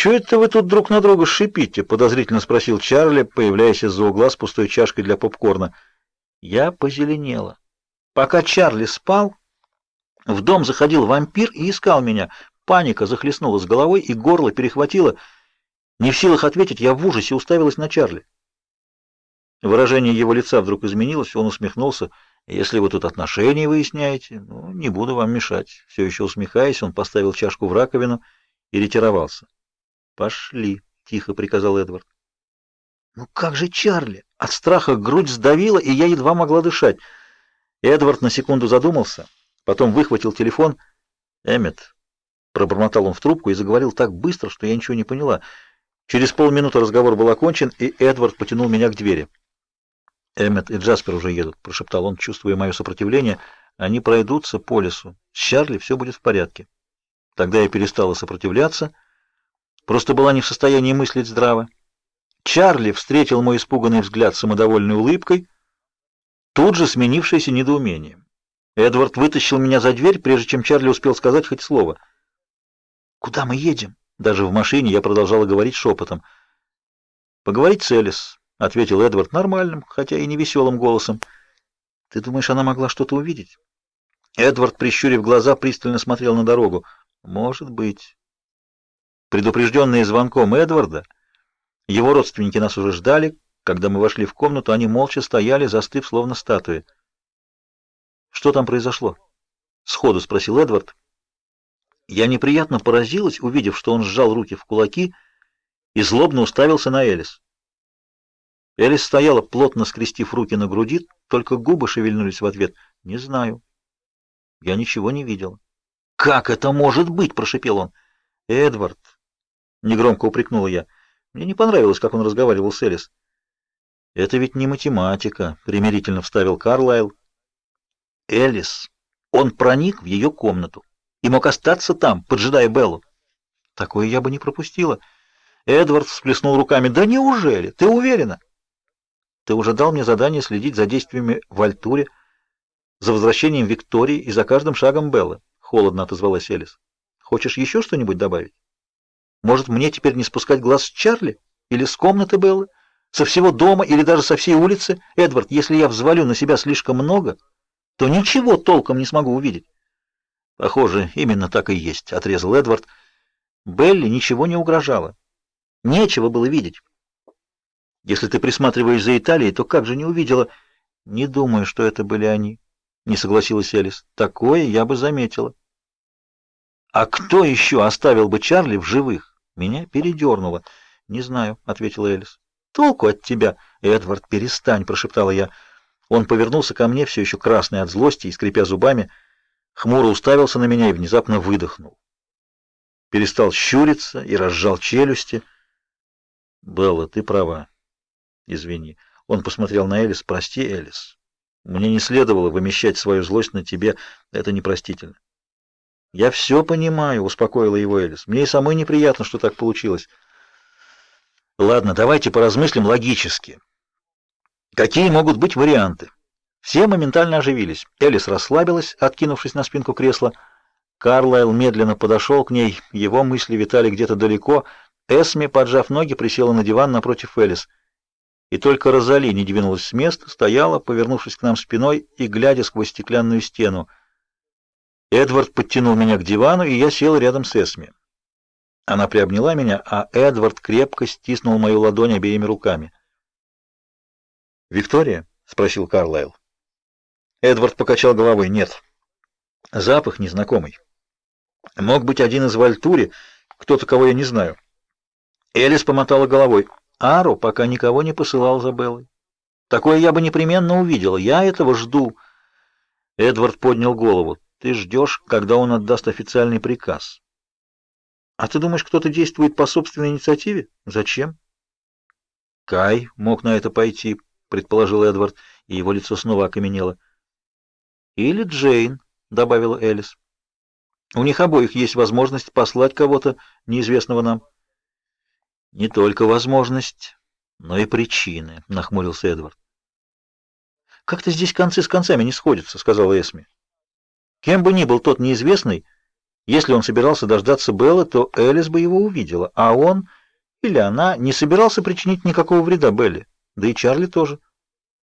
«Чего это вы тут друг на друга шипите?» — подозрительно спросил Чарли, появляясь из-за угла с пустой чашкой для попкорна. Я позеленела. Пока Чарли спал, в дом заходил вампир и искал меня. Паника захлестнула с головой, и горло перехватило. Не в силах ответить, я в ужасе уставилась на Чарли. Выражение его лица вдруг изменилось, он усмехнулся. «Если вы тут отношения выясняете, ну, не буду вам мешать». Все еще усмехаясь, он поставил чашку в раковину и ретировался. «Пошли», — тихо приказал Эдвард. «Ну как же Чарли?» От страха грудь сдавила, и я едва могла дышать. Эдвард на секунду задумался, потом выхватил телефон. «Эммет», — пробормотал он в трубку и заговорил так быстро, что я ничего не поняла. Через полминуты разговор был окончен, и Эдвард потянул меня к двери. «Эммет и Джаспер уже едут», — прошептал он, чувствуя мое сопротивление. «Они пройдутся по лесу. С Чарли все будет в порядке». Тогда я перестала сопротивляться, просто была не в состоянии мыслить здраво. Чарли встретил мой испуганный взгляд самодовольной улыбкой, тут же сменившейся недоумением. Эдвард вытащил меня за дверь, прежде чем Чарли успел сказать хоть слово. «Куда мы едем?» Даже в машине я продолжала говорить шепотом. «Поговорить с Элис», — ответил Эдвард нормальным, хотя и не веселым голосом. «Ты думаешь, она могла что-то увидеть?» Эдвард, прищурив глаза, пристально смотрел на дорогу. «Может быть». Предупрежденные звонком Эдварда, его родственники нас уже ждали. Когда мы вошли в комнату, они молча стояли, застыв, словно статуи. «Что там произошло?» — сходу спросил Эдвард. Я неприятно поразилась, увидев, что он сжал руки в кулаки и злобно уставился на Элис. Элис стояла, плотно скрестив руки на груди, только губы шевельнулись в ответ. «Не знаю. Я ничего не видела». «Как это может быть?» — прошепел он. «Эдвард!» — негромко упрекнула я. Мне не понравилось, как он разговаривал с Элис. «Это ведь не математика», — примирительно вставил Карлайл. «Элис, он проник в ее комнату и мог остаться там, поджидая Беллу. Такое я бы не пропустила». Эдвард всплеснул руками. «Да неужели? Ты уверена?» «Ты уже дал мне задание следить за действиями в Альтуре, за возвращением Виктории и за каждым шагом Беллы», — холодно отозвалась Элис. «Хочешь еще что-нибудь добавить?» Может, мне теперь не спускать глаз с Чарли? Или с комнаты Беллы? Со всего дома или даже со всей улицы? Эдвард, если я взвалю на себя слишком много, то ничего толком не смогу увидеть. Похоже, именно так и есть, отрезал Эдвард. Белли ничего не угрожало. Нечего было видеть. Если ты присматриваешь за Италией, то как же не увидела? Не думаю, что это были они, не согласилась Элис. Такое я бы заметила. А кто еще оставил бы Чарли в живых? Меня передернуло. «Не знаю», — ответила Элис. «Толку от тебя!» «Эдвард, перестань!» — прошептала я. Он повернулся ко мне, все еще красный от злости и скрипя зубами, хмуро уставился на меня и внезапно выдохнул. Перестал щуриться и разжал челюсти. «Белла, ты права. Извини». Он посмотрел на Элис. «Прости, Элис. Мне не следовало вымещать свою злость на тебе. Это непростительно». «Я все понимаю», — успокоила его Элис. «Мне и самой неприятно, что так получилось». «Ладно, давайте поразмыслим логически. Какие могут быть варианты?» Все моментально оживились. Элис расслабилась, откинувшись на спинку кресла. Карлайл медленно подошел к ней, его мысли витали где-то далеко. Эсми, поджав ноги, присела на диван напротив Элис. И только Розали не двинулась с места, стояла, повернувшись к нам спиной и глядя сквозь стеклянную стену. Эдвард подтянул меня к дивану, и я сел рядом с Эсми. Она приобняла меня, а Эдвард крепко стиснул мою ладонь обеими руками. «Виктория?» — спросил Карлайл. Эдвард покачал головой. «Нет. Запах незнакомый. Мог быть один из Вальтури, кто-то, кого я не знаю». Элис помотала головой. «Ару пока никого не посылал за Беллой. Такое я бы непременно увидела. Я этого жду». Эдвард поднял голову. Ты ждешь, когда он отдаст официальный приказ. А ты думаешь, кто-то действует по собственной инициативе? Зачем? Кай мог на это пойти, предположил Эдвард, и его лицо снова окаменело. Или Джейн, добавила Элис. У них обоих есть возможность послать кого-то неизвестного нам. Не только возможность, но и причины, нахмурился Эдвард. Как-то здесь концы с концами не сходятся, сказала Эсми. Кем бы ни был тот неизвестный, Если он собирался дождаться Беллы, то Элис бы его увидела, а он или она не собирался причинить никакого вреда Белле, да и Чарли тоже.